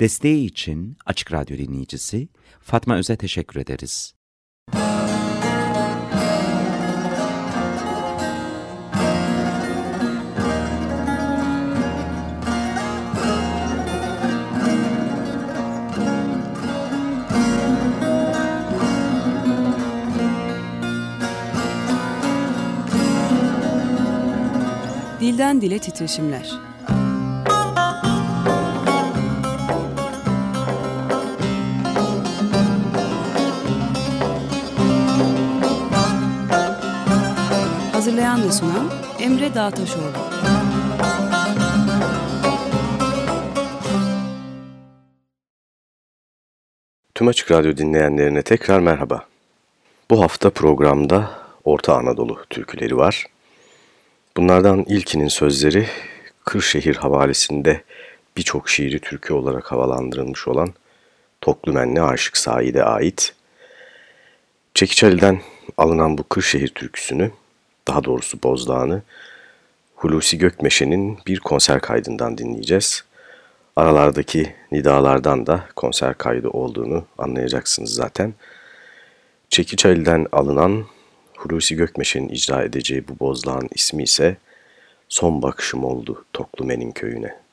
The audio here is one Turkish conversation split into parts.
Desteği için Açık Radyo dinleyicisi Fatma Öz'e teşekkür ederiz. Dilden Dile Titreşimler Hazırlayan ve sunan Emre Dağtaşoğlu. Tüm Açık Radyo dinleyenlerine tekrar merhaba. Bu hafta programda Orta Anadolu türküleri var. Bunlardan ilkinin sözleri Kırşehir havalesinde birçok şiiri türkü olarak havalandırılmış olan Toklümenli Aşık Said'e ait. Çekiçeli'den alınan bu Kırşehir türküsünü daha doğrusu Bozdağ'ını Hulusi Gökmeşe'nin bir konser kaydından dinleyeceğiz. Aralardaki nidalardan da konser kaydı olduğunu anlayacaksınız zaten. Çekiçeli'den alınan Hulusi Gökmeşe'nin icra edeceği bu Bozdağ'ın ismi ise Son Bakışım Oldu Toklumen'in Köyüne.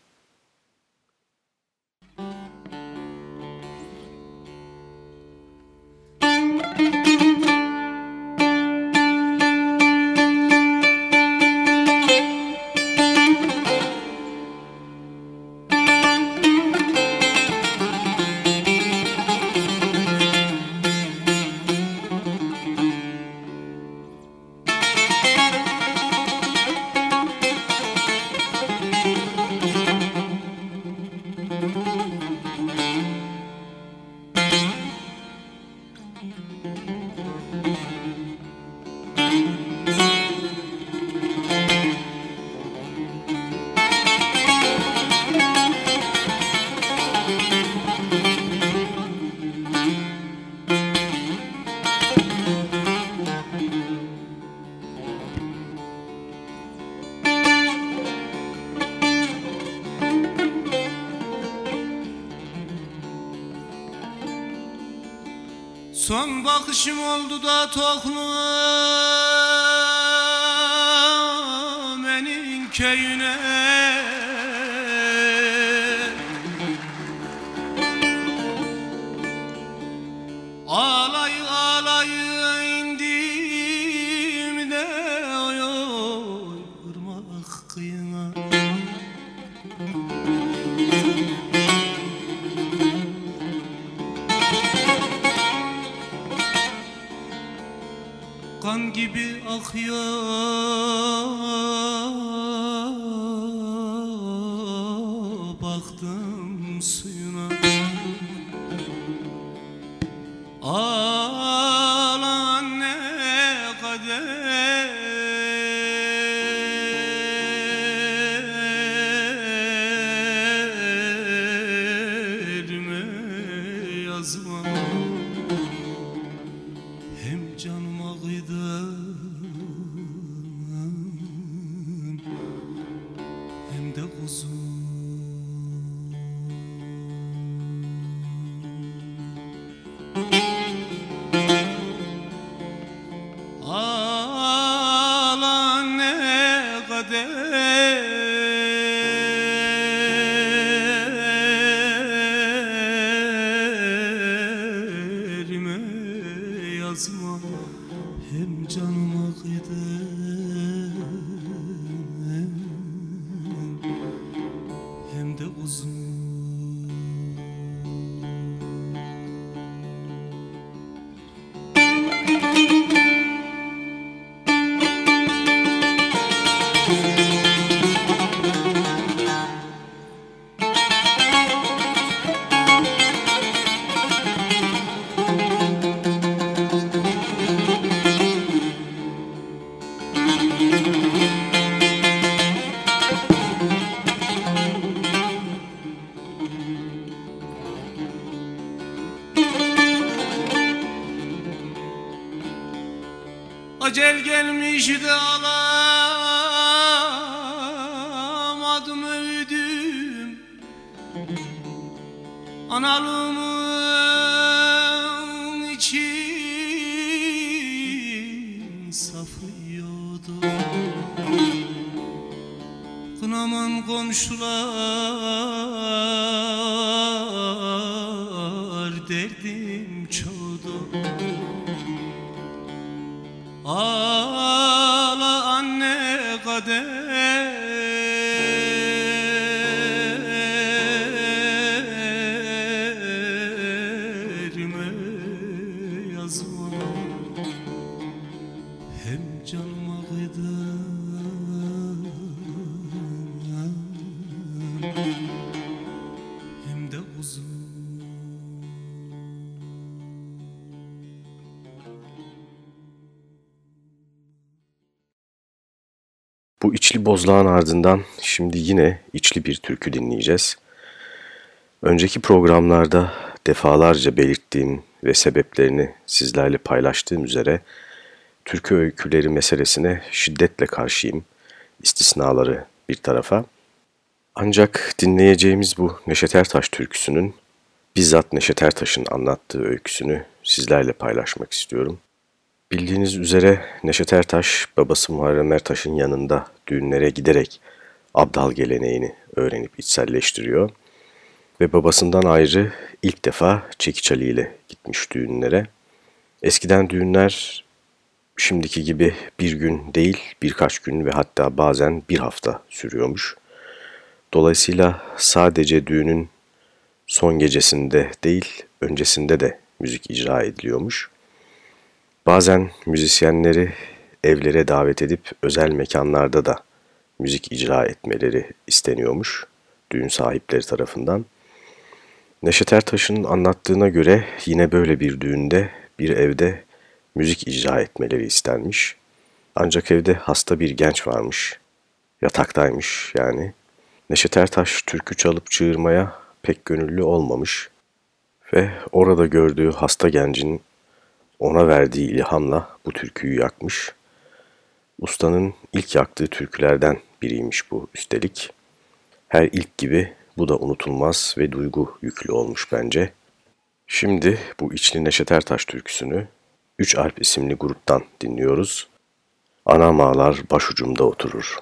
Da toklu benim köyüne için safıyordu Kınaman komşular bozlağın ardından şimdi yine içli bir türkü dinleyeceğiz. Önceki programlarda defalarca belirttiğim ve sebeplerini sizlerle paylaştığım üzere türkü öyküleri meselesine şiddetle karşıyım. İstisnaları bir tarafa. Ancak dinleyeceğimiz bu Neşet Ertaş türküsünün bizzat Neşet Ertaş'ın anlattığı öyküsünü sizlerle paylaşmak istiyorum. Bildiğiniz üzere Neşet Ertaş babası Muharrem Ertaş'ın yanında düğünlere giderek abdal geleneğini öğrenip içselleştiriyor. Ve babasından ayrı ilk defa Çekiç Ali ile gitmiş düğünlere. Eskiden düğünler şimdiki gibi bir gün değil birkaç gün ve hatta bazen bir hafta sürüyormuş. Dolayısıyla sadece düğünün son gecesinde değil öncesinde de müzik icra ediliyormuş. Bazen müzisyenleri evlere davet edip özel mekanlarda da müzik icra etmeleri isteniyormuş düğün sahipleri tarafından. Neşet Ertaş'ın anlattığına göre yine böyle bir düğünde bir evde müzik icra etmeleri istenmiş. Ancak evde hasta bir genç varmış. Yataktaymış yani. Neşet Ertaş türkü çalıp çığırmaya pek gönüllü olmamış ve orada gördüğü hasta gencin ona verdiği ilhamla bu türküyü yakmış. Ustanın ilk yaktığı türkülerden biriymiş bu üstelik. Her ilk gibi bu da unutulmaz ve duygu yüklü olmuş bence. Şimdi bu içli Neşet Ertaş türküsünü Üç Alp isimli gruptan dinliyoruz. Anam ağlar başucumda oturur.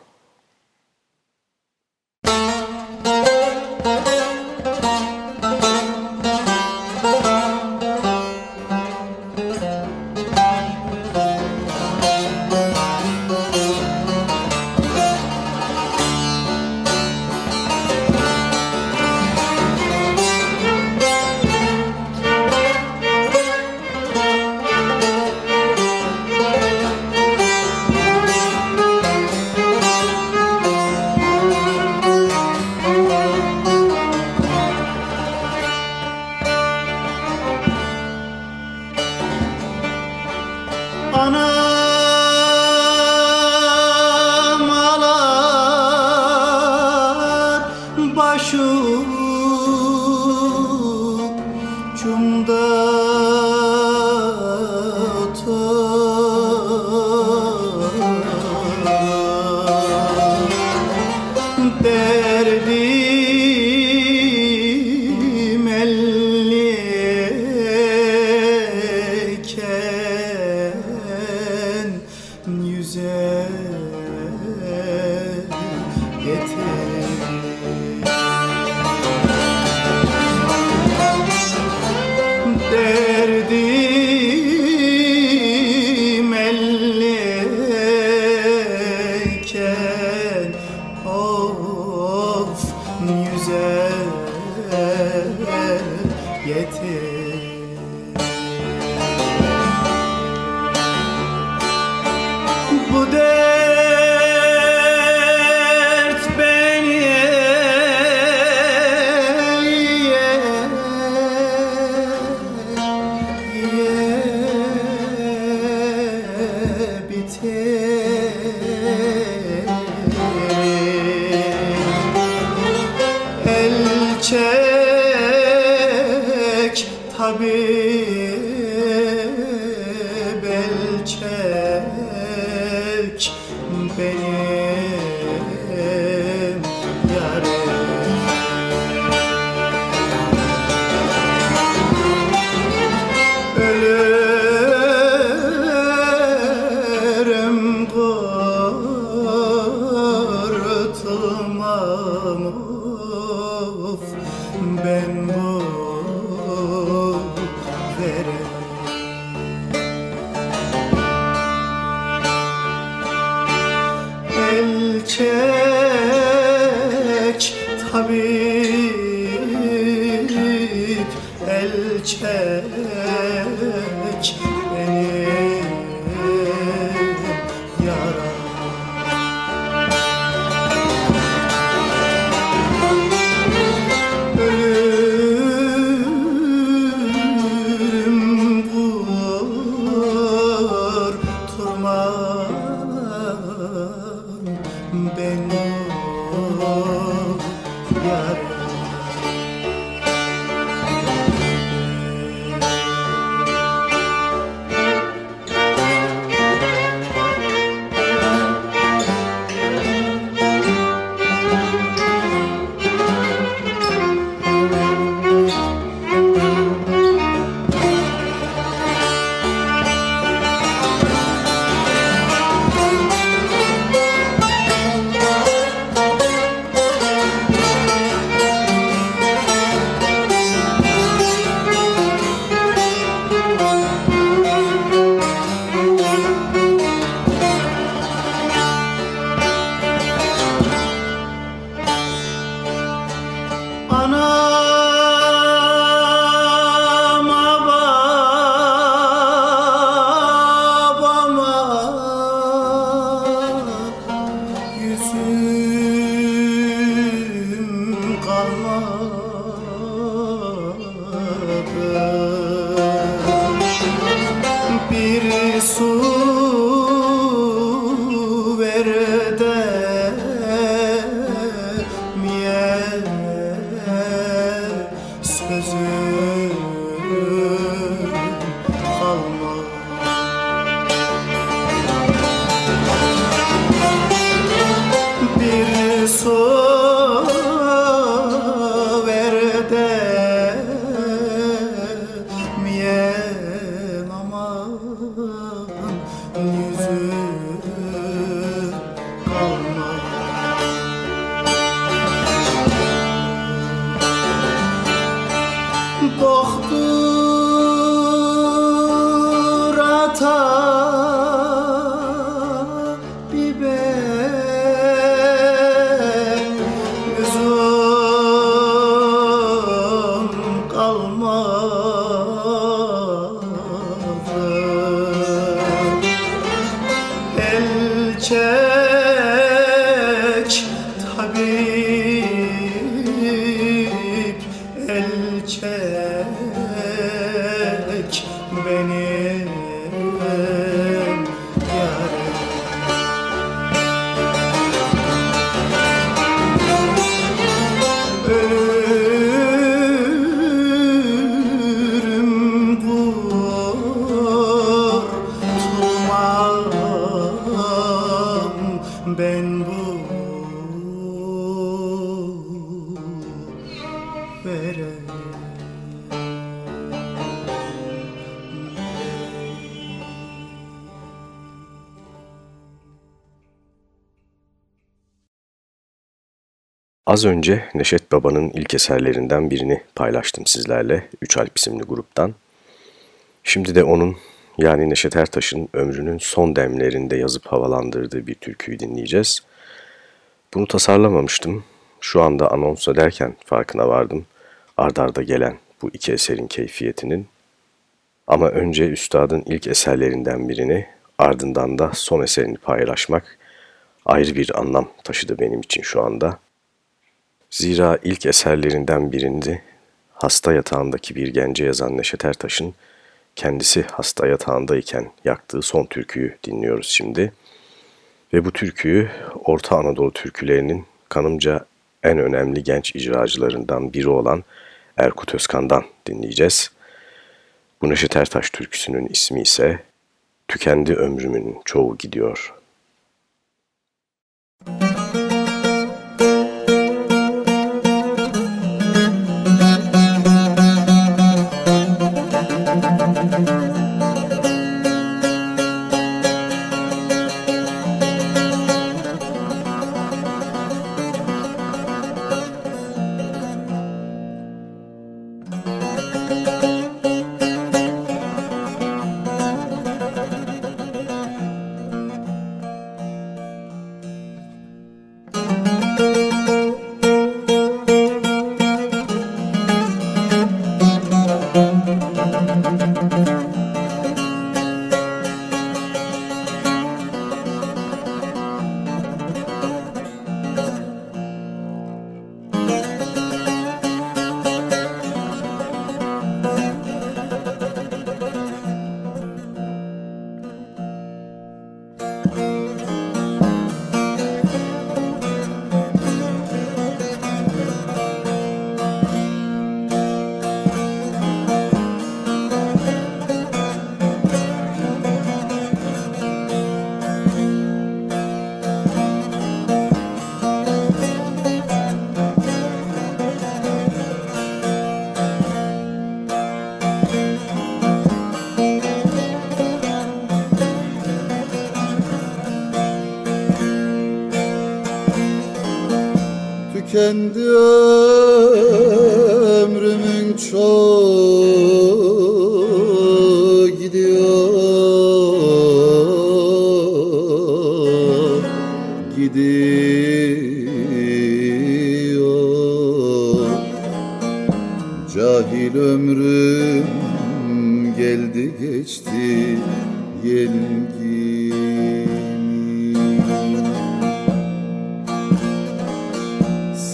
Ağlar Az önce Neşet Baba'nın ilk eserlerinden birini paylaştım sizlerle. Üç Alp isimli gruptan. Şimdi de onun yani Neşet Ertaş'ın ömrünün son demlerinde yazıp havalandırdığı bir türküyü dinleyeceğiz. Bunu tasarlamamıştım. Şu anda anons ederken farkına vardım. Ardarda gelen bu iki eserin keyfiyetinin. Ama önce üstadın ilk eserlerinden birini ardından da son eserini paylaşmak ayrı bir anlam taşıdı benim için şu anda. Zira ilk eserlerinden birini hasta yatağındaki bir gence yazan Neşet Ertaş'ın kendisi hasta yatağındayken yaktığı son türküyü dinliyoruz şimdi. Ve bu türküyü Orta Anadolu türkülerinin kanımca en önemli genç icracılarından biri olan Erkut Özkan'dan dinleyeceğiz. Bu Neşet Ertaş türküsünün ismi ise Tükendi Ömrümün Çoğu Gidiyor.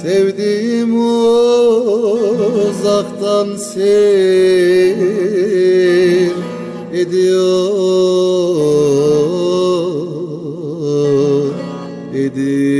Sevdiğim uzaktan seyir ediyor ediyor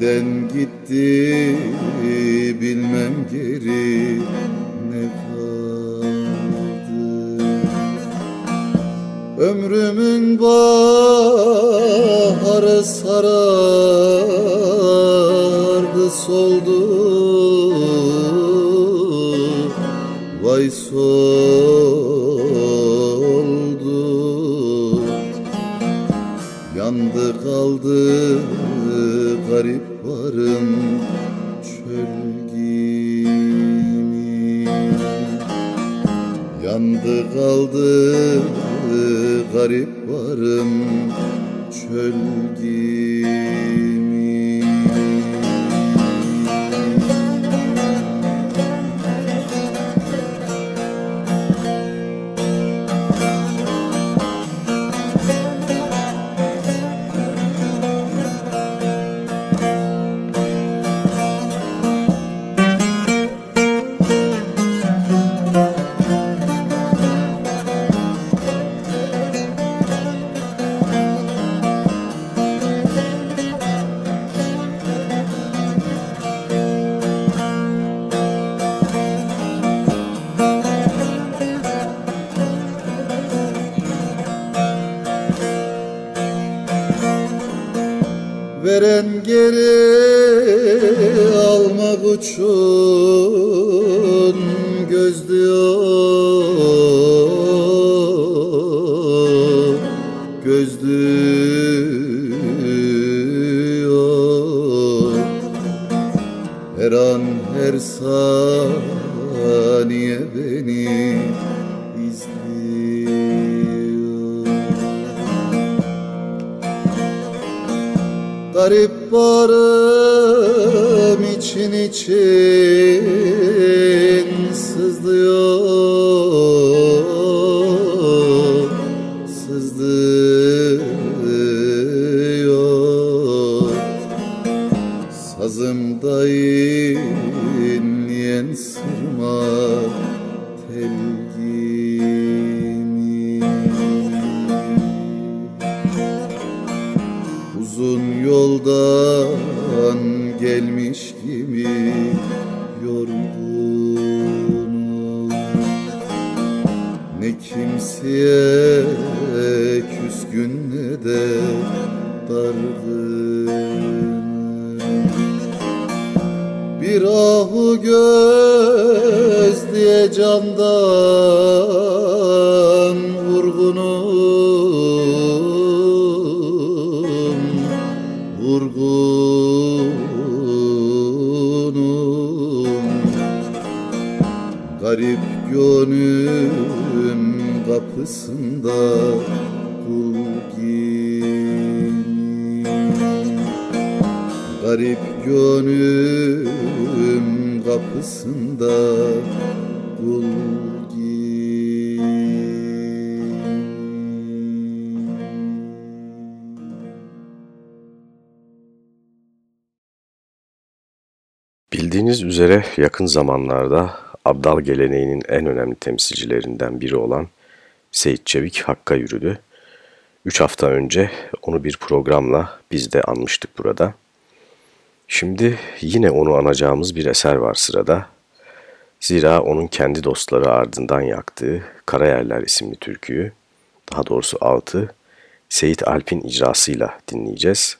Giden gitti bilmem geri ne kaldı. Ömrümün baharı sarardı soldu Yandı dargınım Bir ahu göz diye candan vurgunum Vurgunum. Garip gönlüm kapısında gönlüm kapısında kul Bildiğiniz üzere yakın zamanlarda Abdal geleneğinin en önemli temsilcilerinden biri olan Seyit Çevik Hakk'a yürüdü. Üç hafta önce onu bir programla biz de anmıştık burada. Şimdi yine onu anacağımız bir eser var sırada. Zira onun kendi dostları ardından yaktığı Karayerler isimli türküyü, daha doğrusu altı, Seyit Alp'in icrasıyla dinleyeceğiz.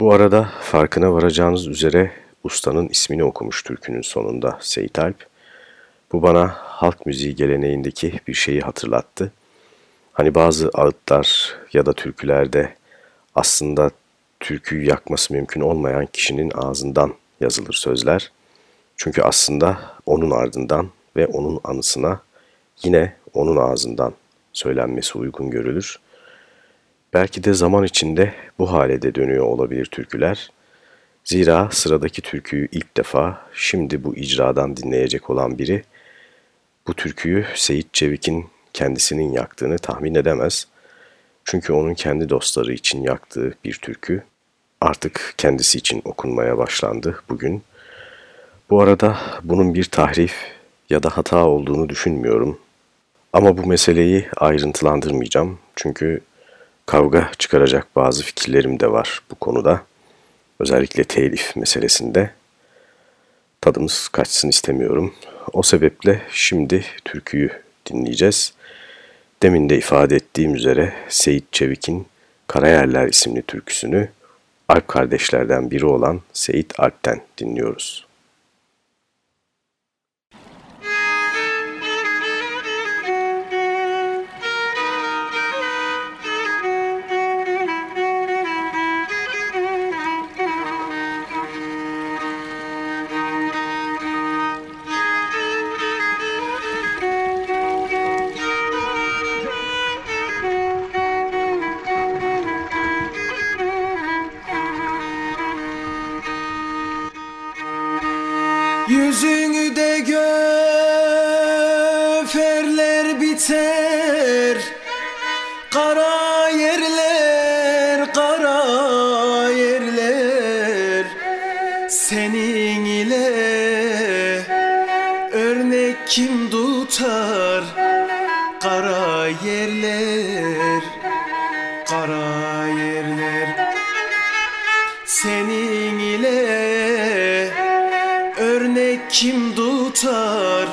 Bu arada farkına varacağınız üzere ustanın ismini okumuş türkünün sonunda Seyit Alp. Bu bana halk müziği geleneğindeki bir şeyi hatırlattı. Hani bazı ağıtlar ya da türkülerde aslında türküyü yakması mümkün olmayan kişinin ağzından yazılır sözler. Çünkü aslında onun ardından ve onun anısına yine onun ağzından söylenmesi uygun görülür. Belki de zaman içinde bu hale de dönüyor olabilir türküler. Zira sıradaki türküyü ilk defa şimdi bu icradan dinleyecek olan biri bu türküyü Seyit Çevik'in kendisinin yaktığını tahmin edemez. Çünkü onun kendi dostları için yaktığı bir türkü artık kendisi için okunmaya başlandı bugün. Bu arada bunun bir tahrif ya da hata olduğunu düşünmüyorum. Ama bu meseleyi ayrıntılandırmayacağım. Çünkü kavga çıkaracak bazı fikirlerim de var bu konuda. Özellikle telif meselesinde. Tadımız kaçsın istemiyorum. O sebeple şimdi türküyü dinleyeceğiz. Demin de ifade ettiğim üzere Seyit Çevik'in Karayerler isimli türküsünü Alp kardeşlerden biri olan Seyit Alp'ten dinliyoruz. Tutar Kara yerler, kara yerler. Senin ile örnek kim tutar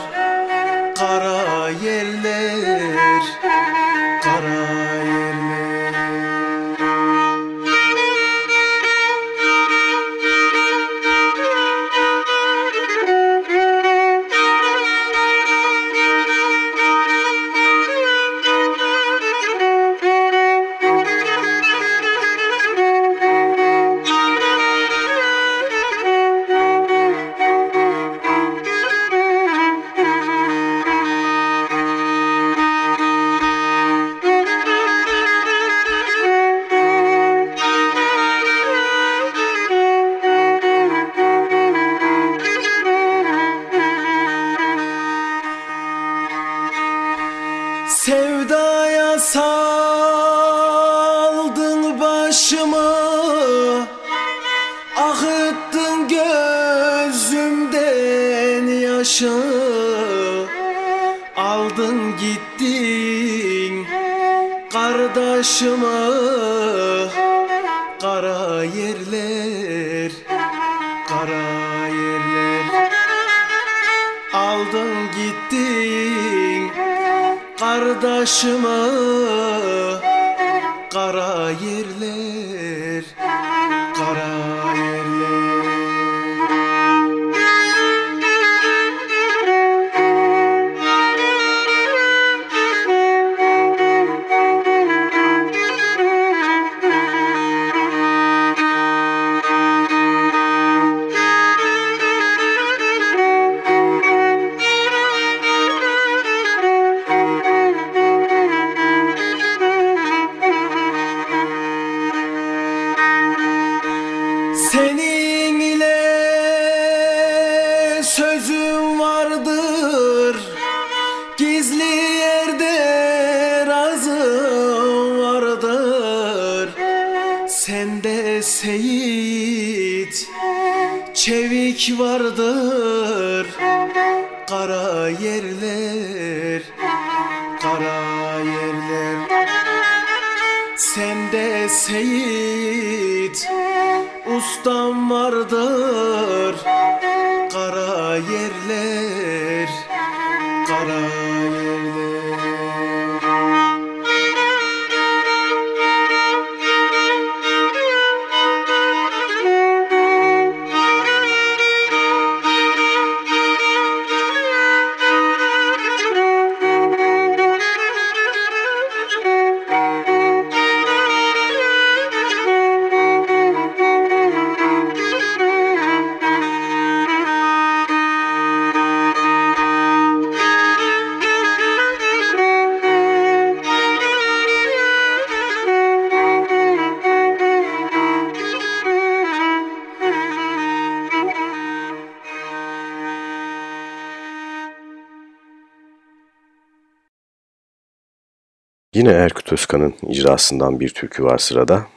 Yine Erkut Özkan'ın icrasından bir türkü var sırada.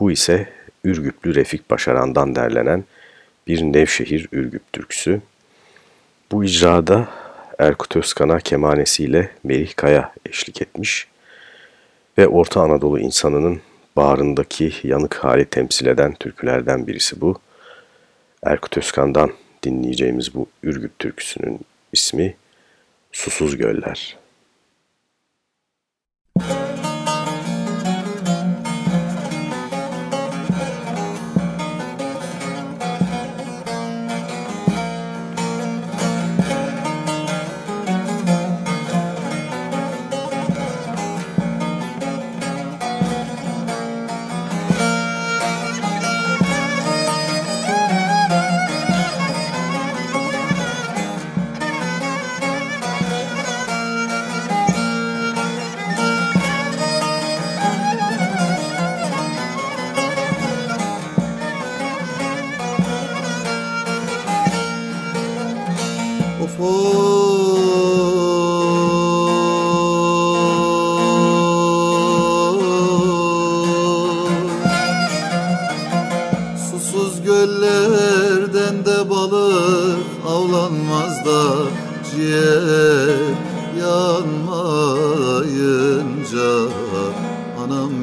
Bu ise Ürgüplü Refik Başaran'dan derlenen bir Nevşehir Ürgüp türküsü. Bu icrada Erkut Özkan'a kemanesiyle Merih Kaya eşlik etmiş ve Orta Anadolu insanının bağrındaki yanık hali temsil eden türkülerden birisi bu. Erkut Özkan'dan dinleyeceğimiz bu Ürgüp türküsünün ismi Susuz Göller.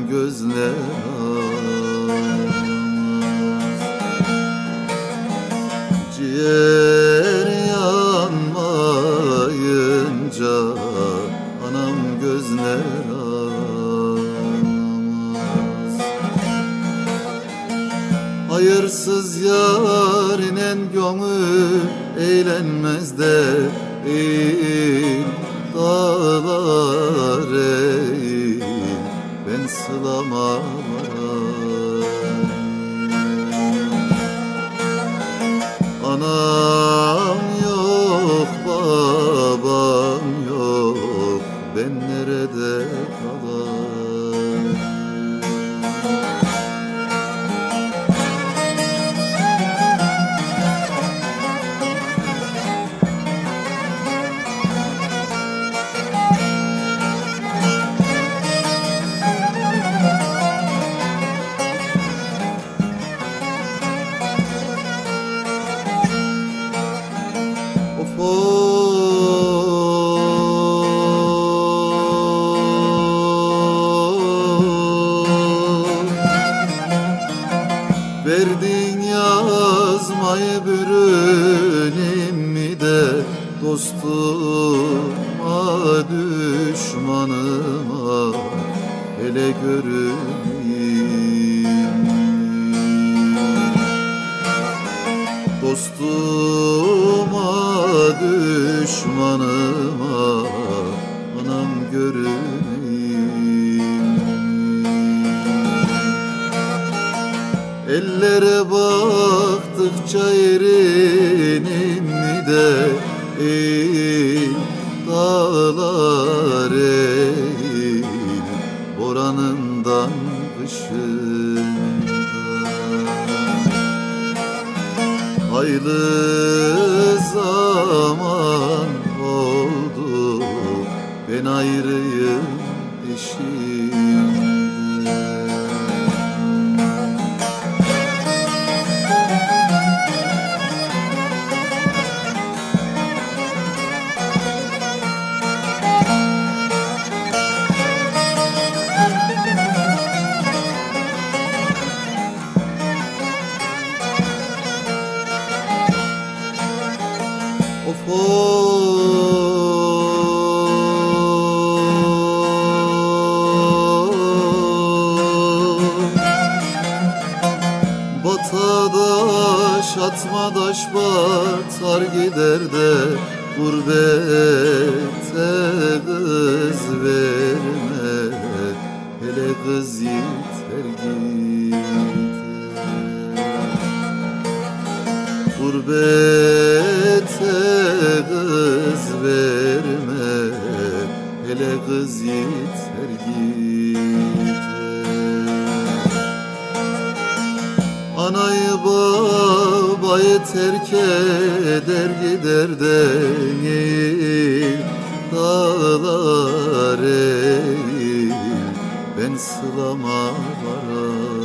gözler. Ciğer yanmayınca anam gözler Hayırsız yarinen gönül eğlenmez de eğlenmez görür. Eğil Dağlar eğil. Ben sılama varayım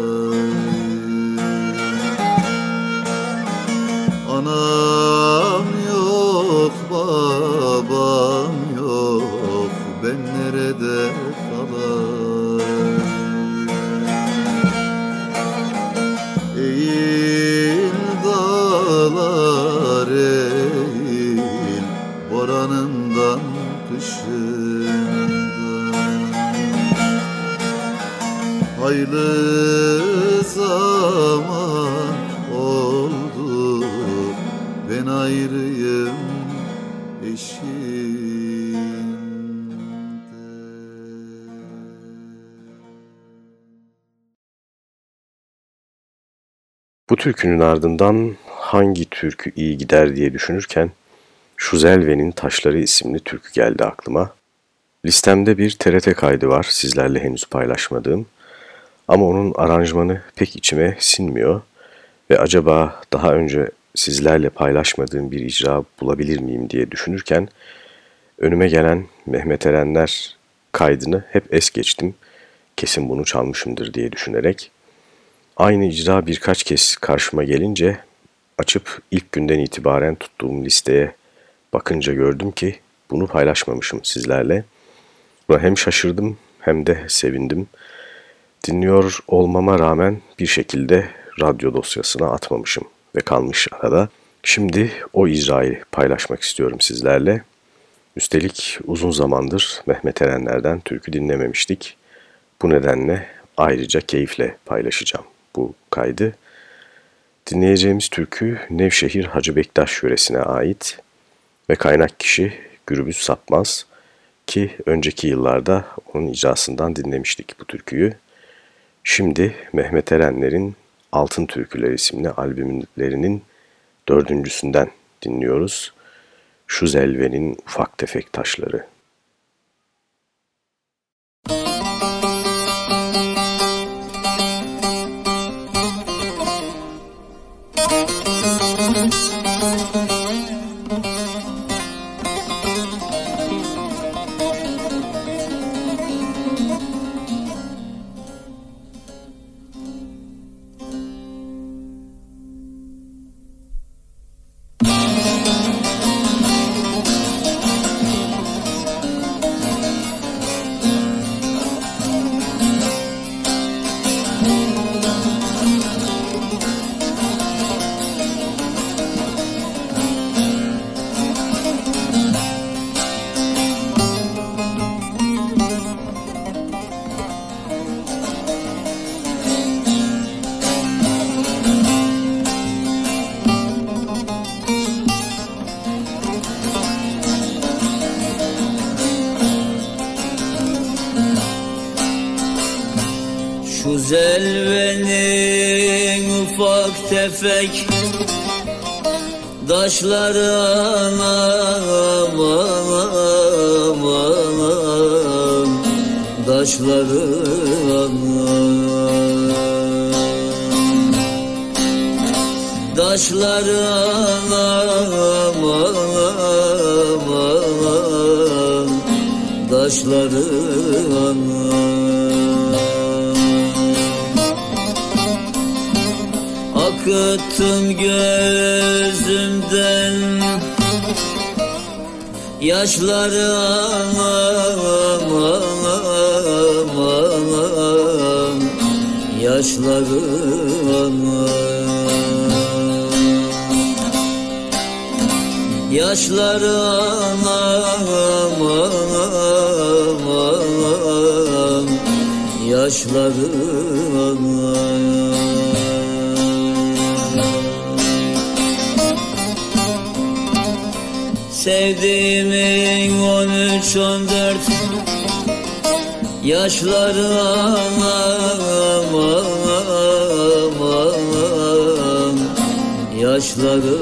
Haylı zaman oldu. Ben ayrıyım eşimden Bu türkünün ardından hangi türkü iyi gider diye düşünürken Şuzelve'nin Taşları isimli türkü geldi aklıma. Listemde bir TRT kaydı var sizlerle henüz paylaşmadığım ama onun aranjmanı pek içime sinmiyor ve acaba daha önce sizlerle paylaşmadığım bir icra bulabilir miyim diye düşünürken önüme gelen Mehmet Erenler kaydını hep es geçtim. Kesin bunu çalmışımdır diye düşünerek. Aynı icra birkaç kez karşıma gelince açıp ilk günden itibaren tuttuğum listeye bakınca gördüm ki bunu paylaşmamışım sizlerle. Buna hem şaşırdım hem de sevindim. Dinliyor olmama rağmen bir şekilde radyo dosyasına atmamışım ve kalmış arada. Şimdi o icrayı paylaşmak istiyorum sizlerle. Üstelik uzun zamandır Mehmet Erenler'den türkü dinlememiştik. Bu nedenle ayrıca keyifle paylaşacağım bu kaydı. Dinleyeceğimiz türkü Nevşehir Hacı Bektaş yöresine ait ve kaynak kişi Gürbüz Sapmaz ki önceki yıllarda onun icrasından dinlemiştik bu türküyü. Şimdi Mehmet Erenler'in Altın Türküler isimli albümlerinin dördüncüsünden dinliyoruz. Şu zelvenin ufak tefek taşları. Zelvenin ufak tefek Daşları anam anam anam Daşları anam Daşları anam Akıttım gözümden. Yaşları anam anam anam Yaşları anam Yaşları anam anam anam Yaşları anam Sevdiğimin on üç on dört. Yaşları anam anam Yaşları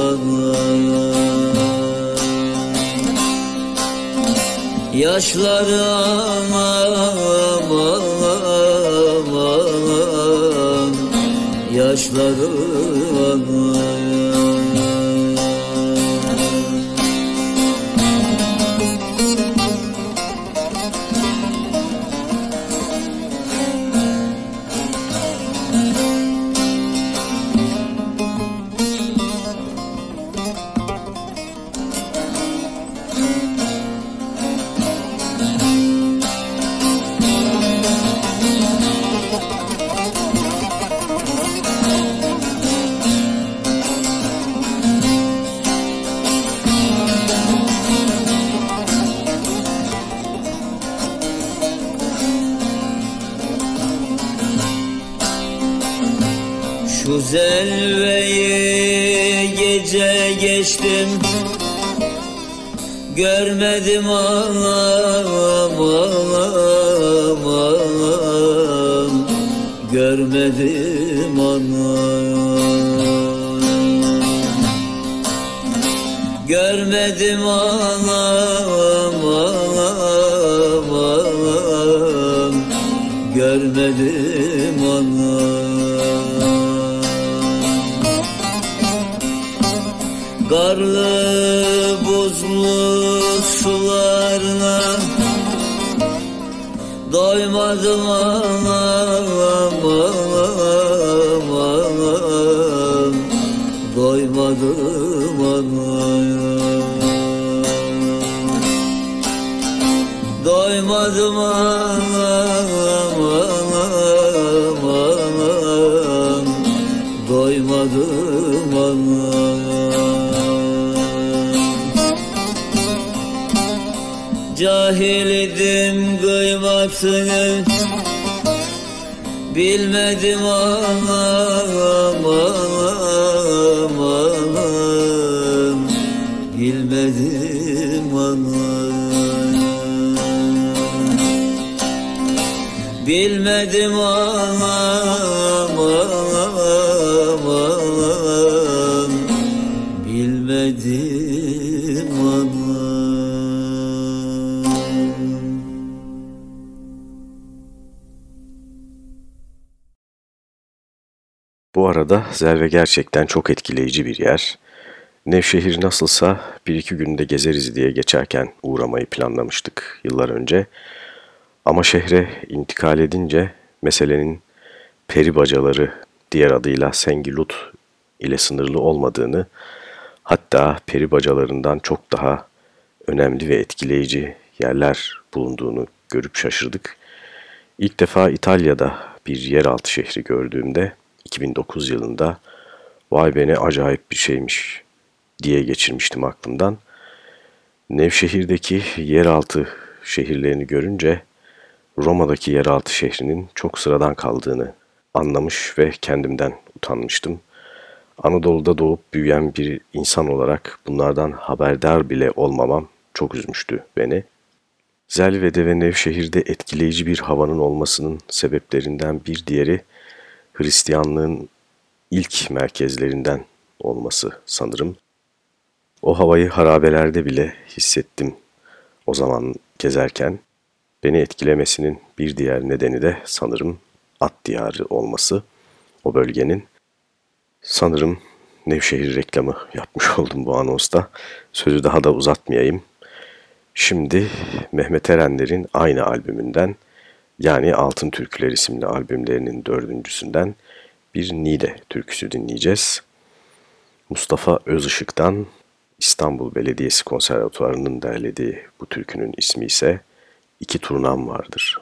anam Yaşları anam anam Yaşları anam Görmedim anam Cahil idim kıymatını Bilmedim anam anam anam. Bilmedim anam. Bilmedim anam anam arada Zelve gerçekten çok etkileyici bir yer. Nevşehir nasılsa bir iki günde gezeriz diye geçerken uğramayı planlamıştık yıllar önce. Ama şehre intikal edince meselenin peri bacaları diğer adıyla Sengilut ile sınırlı olmadığını hatta peri bacalarından çok daha önemli ve etkileyici yerler bulunduğunu görüp şaşırdık. İlk defa İtalya'da bir yeraltı şehri gördüğümde 2009 yılında vay be ne acayip bir şeymiş diye geçirmiştim aklımdan. Nevşehir'deki yeraltı şehirlerini görünce Roma'daki yeraltı şehrinin çok sıradan kaldığını anlamış ve kendimden utanmıştım. Anadolu'da doğup büyüyen bir insan olarak bunlardan haberdar bile olmamam çok üzmüştü beni. Zelve'de ve Nevşehir'de etkileyici bir havanın olmasının sebeplerinden bir diğeri Hristiyanlığın ilk merkezlerinden olması sanırım. O havayı harabelerde bile hissettim o zaman gezerken. Beni etkilemesinin bir diğer nedeni de sanırım at diyarı olması o bölgenin. Sanırım Nevşehir reklamı yapmış oldum bu anonsta. Sözü daha da uzatmayayım. Şimdi Mehmet Erenler'in aynı albümünden yani Altın Türküler isimli albümlerinin dördüncüsünden bir Nide türküsü dinleyeceğiz. Mustafa Özışık'tan İstanbul Belediyesi Konservatuvarı'nın derlediği bu türkünün ismi ise İki Turnam Vardır.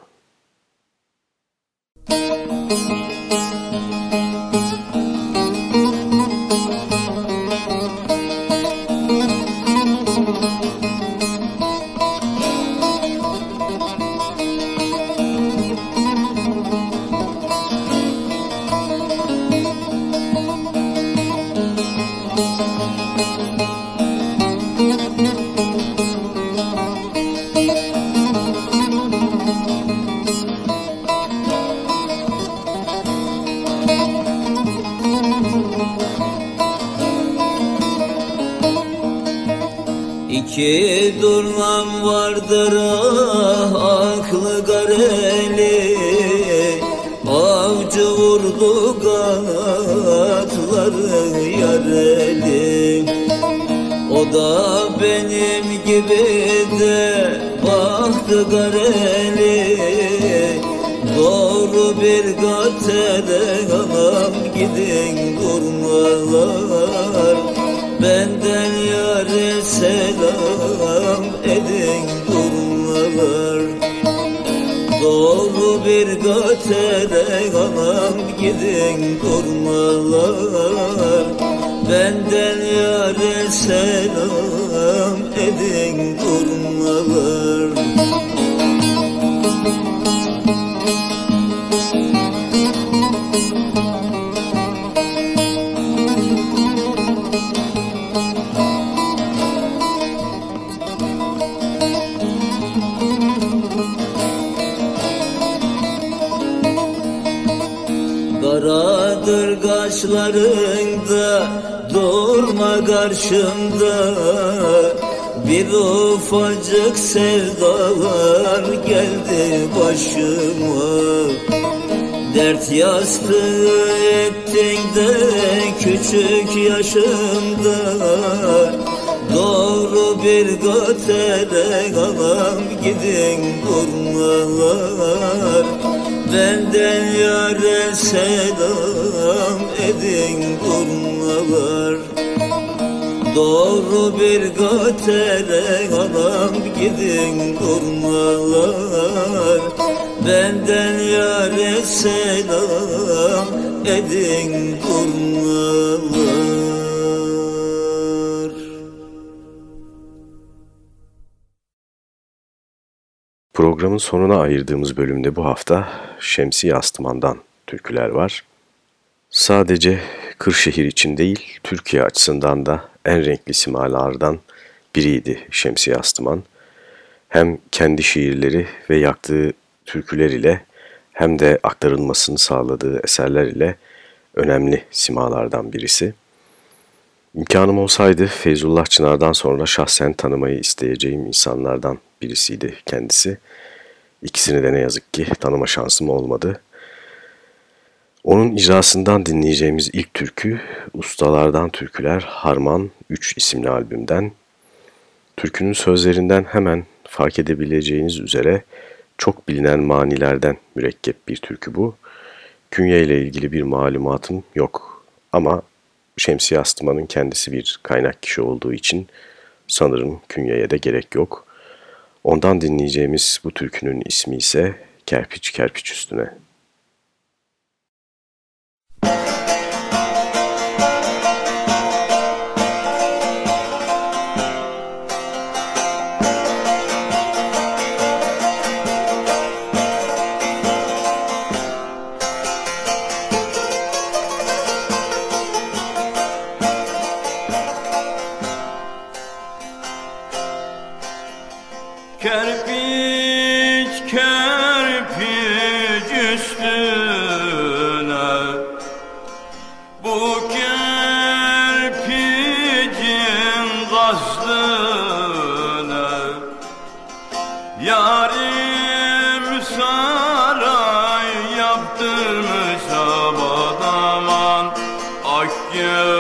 İki durnam vardır ah aklı gareli. Avcı vurdu kanatları yareli. O da benim gibi de bahtı gareli. Doğru bir gatere anam gidin durmalar anam gidin durmalar Benden yare selam Yastığı ettin de küçük yaşımda. Doğru bir gatere kalam gidin durmalar Benden yare selam edin durmalar Doğru bir gatere kalam edin durmalar Programın sonuna ayırdığımız bölümde bu hafta Şemsi Astıman'dan türküler var. Sadece Kırşehir için değil, Türkiye açısından da en renkli simalardan biriydi Şemsi Astıman. Hem kendi şiirleri ve yaktığı türküler ile hem de aktarılmasını sağladığı eserler ile önemli simalardan birisi. İmkanım olsaydı Feyzullah Çınar'dan sonra şahsen tanımayı isteyeceğim insanlardan birisiydi kendisi. İkisini de ne yazık ki tanıma şansım olmadı. Onun icrasından dinleyeceğimiz ilk türkü Ustalardan Türküler Harman 3 isimli albümden. Türkünün sözlerinden hemen fark edebileceğiniz üzere çok bilinen manilerden mürekkep bir türkü bu. Künye ile ilgili bir malumatım yok ama Şemsi Astıman'ın kendisi bir kaynak kişi olduğu için sanırım künyeye de gerek yok. Ondan dinleyeceğimiz bu türkünün ismi ise Kerpiç Kerpiç Üstüne. Yarim saray yaptırmış abadaman Ak gerdanın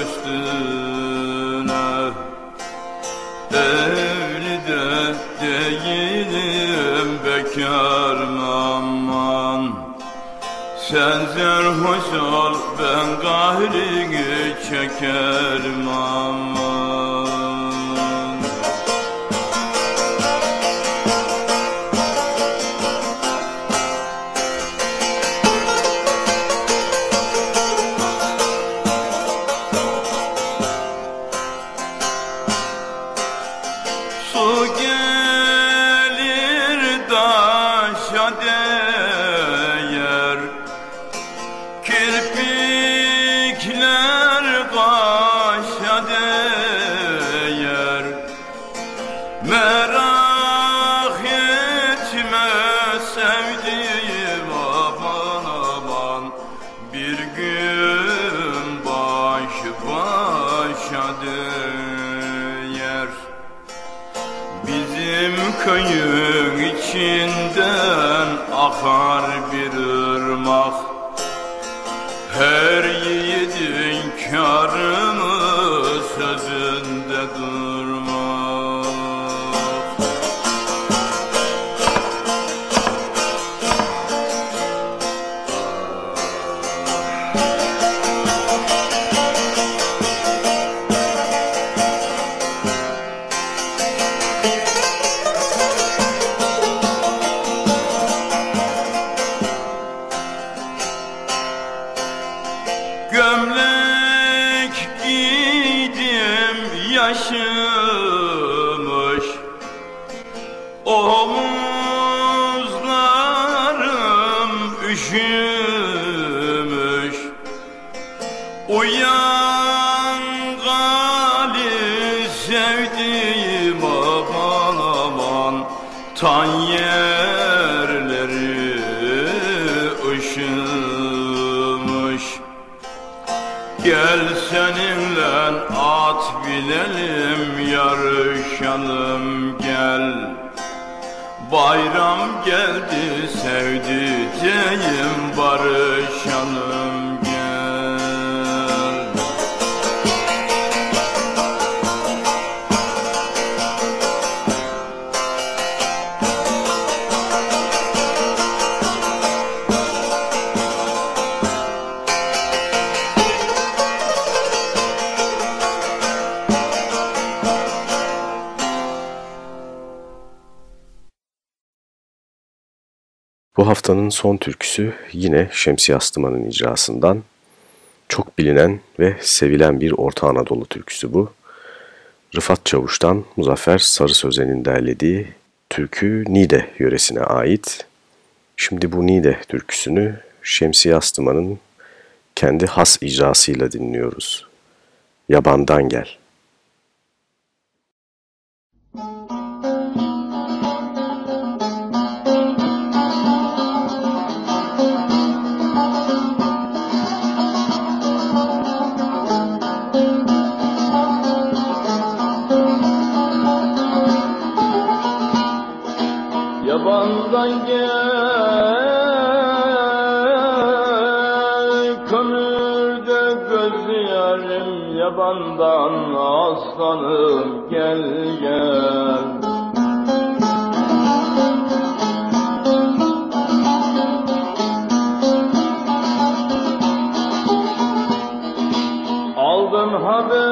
üstüne. Evli de değilim bekarım aman. Sen zerhoş ol ben kahrini çekerim aman Haftanın son türküsü yine Şemsi Astıman'ın icrasından çok bilinen ve sevilen bir Orta Anadolu türküsü bu. Rıfat Çavuş'tan Muzaffer Sarı Sözen'in derlediği türkü Nide yöresine ait. Şimdi bu Nide türküsünü Şemsi Astıman'ın kendi has icrasıyla dinliyoruz. Yabandan Gel. Aslanım gel gel. Aldın haberini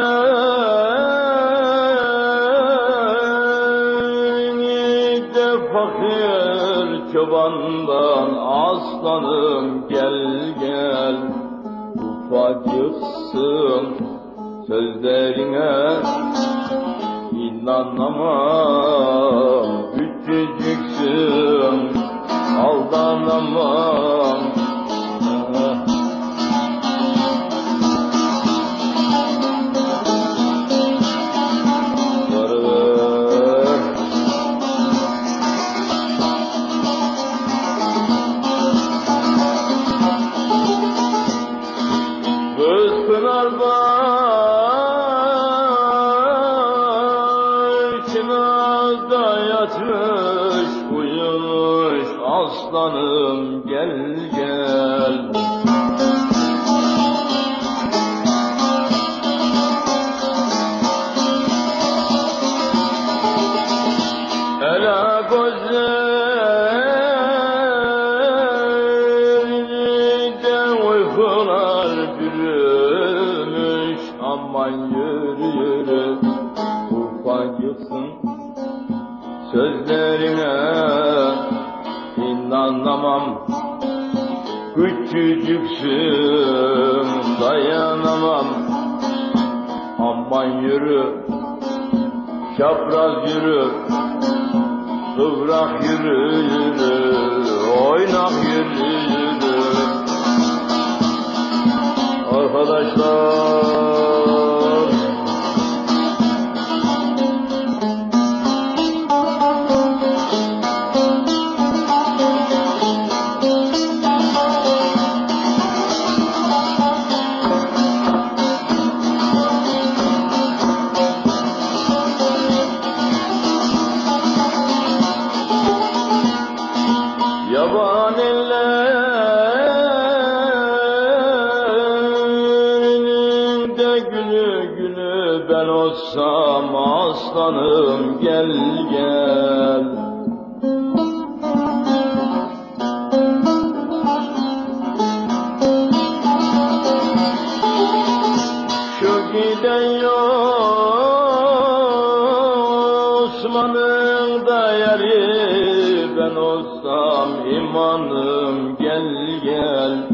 de fakir çobandan aslanım gel gel. Ufacıksın sözlerine inanamam küçücüksün aldanamam aslanım gel gel inanamam Küçücüksün dayanamam. Aman yürü. Çapraz yürü. Kıvrak yürü yürü, oynak yürü yürü. Arkadaşlar Osman'ın da yeri ben olsam imanım gel gel.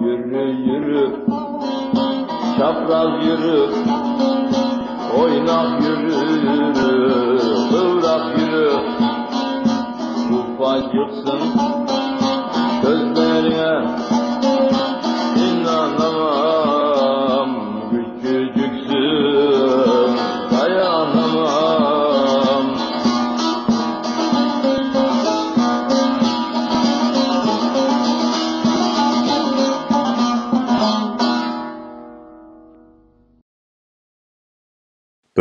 Yürü yürü. Çapraz yürü. Oynak yürü kıvrak yürü. Ufacıksın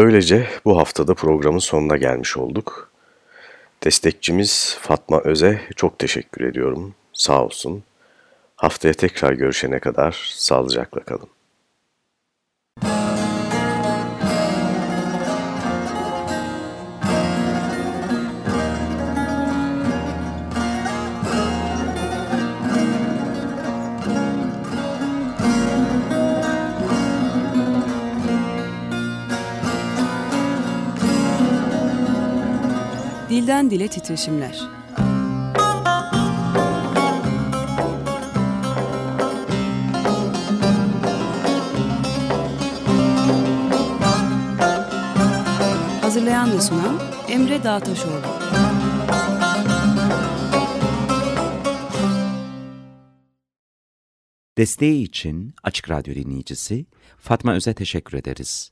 Böylece bu haftada programın sonuna gelmiş olduk. Destekçimiz Fatma Öz'e çok teşekkür ediyorum. Sağ olsun. Haftaya tekrar görüşene kadar sağlıcakla kalın. Dilden dile titreşimler. Hazırlayan ve sunan Emre Dağtaşoğlu. Desteği için Açık Radyo dinleyicisi Fatma Öz'e teşekkür ederiz.